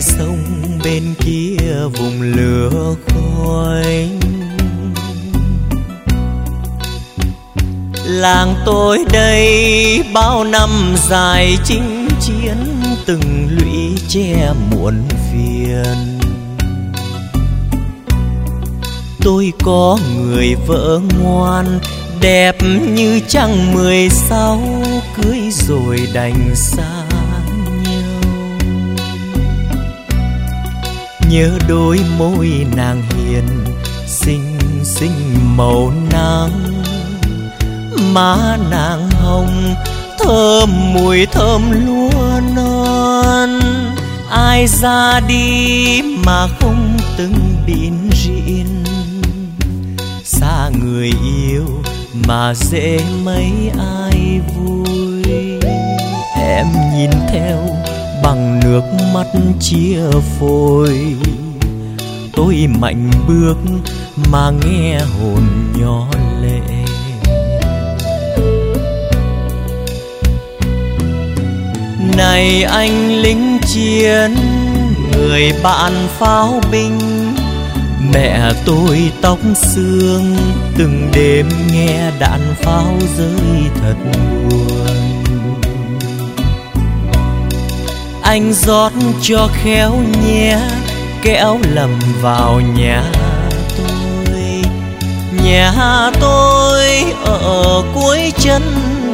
sông bên kia vùng lửa khói. Làng tôi đây bao năm dài chinh chiến, từng lũy che muộn phiền. Tôi có người vợ ngoan, đẹp như trăng mười sáu, cưới rồi đành xa. Nhớ đôi môi nàng hiền, xinh xinh màu nắng. Má nàng hồng, thơm mùi thơm lúa non. Ai ra đi mà không từng bịn rịn. Xa người yêu mà dễ mấy ai vui. Em nhìn theo bằng nước mắt chia phôi. Tôi mạnh bước mà nghe hồn nhỏ lệ. Này anh lính chiến, người bạn pháo binh, mẹ tôi tóc xương, từng đêm nghe đạn pháo rơi thật buồn. Anh rót cho khéo nhé kéo lầm vào nhà tôi. Nhà tôi ở cuối chân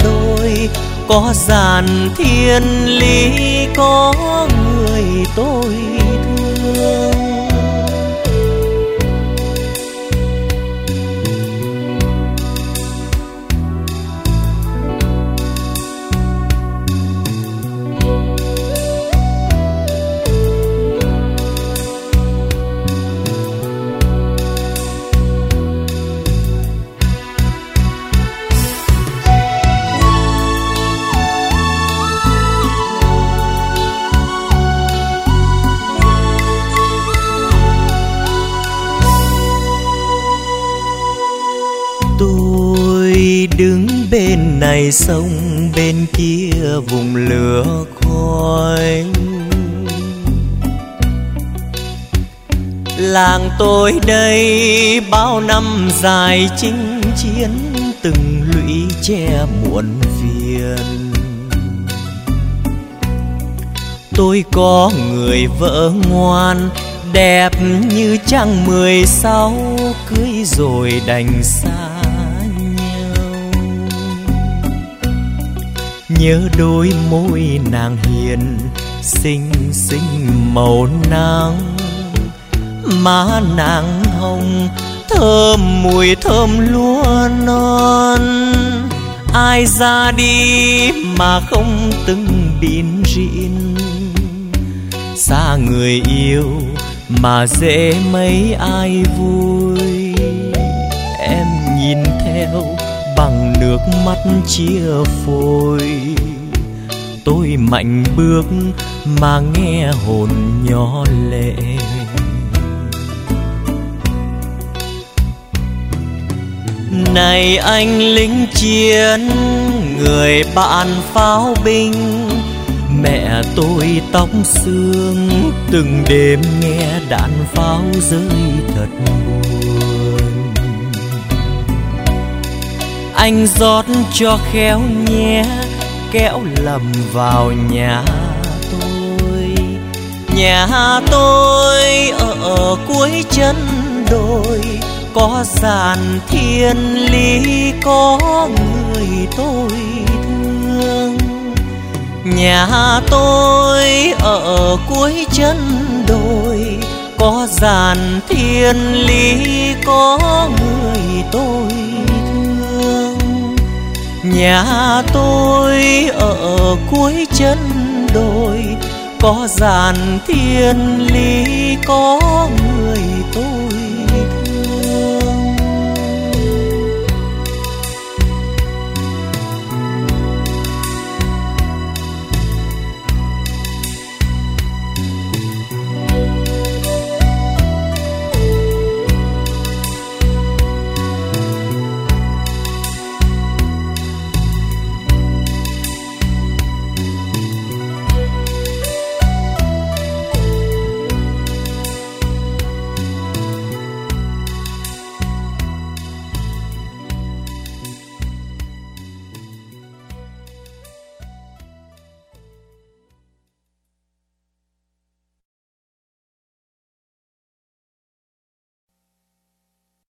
đồi, có giàn thiên lý, có người tôi. Đứng bên này, sông bên kia, vùng lửa khói. Làng tôi đây bao năm dài chinh chiến, từng lũy che muộn phiền. Tôi có người vợ ngoan, đẹp như trăng mười sáu, cưới rồi đành xa. Nhớ đôi môi nàng hiền, xinh xinh màu nắng. Má nàng hồng, thơm mùi thơm lúa non. Ai ra đi mà không từng bịn rịn. Xa người yêu mà dễ mấy ai vui. Nước mắt chia phôi. Tôi mạnh bước mà nghe hồn nhỏ lệ. Này anh lính chiến, người bạn pháo binh, mẹ tôi tóc xương, từng đêm nghe đạn pháo rơi thật buồn. Anh rót cho khéo nhé kéo lầm vào nhà tôi. Nhà tôi ở cuối chân đồi, có giàn thiên lý, có người tôi thương. Nhà tôi ở cuối chân đồi, có giàn thiên lý, có người tôi thương nhà tôi ở cuối chân đồi có giàn thiên lý có người tôi.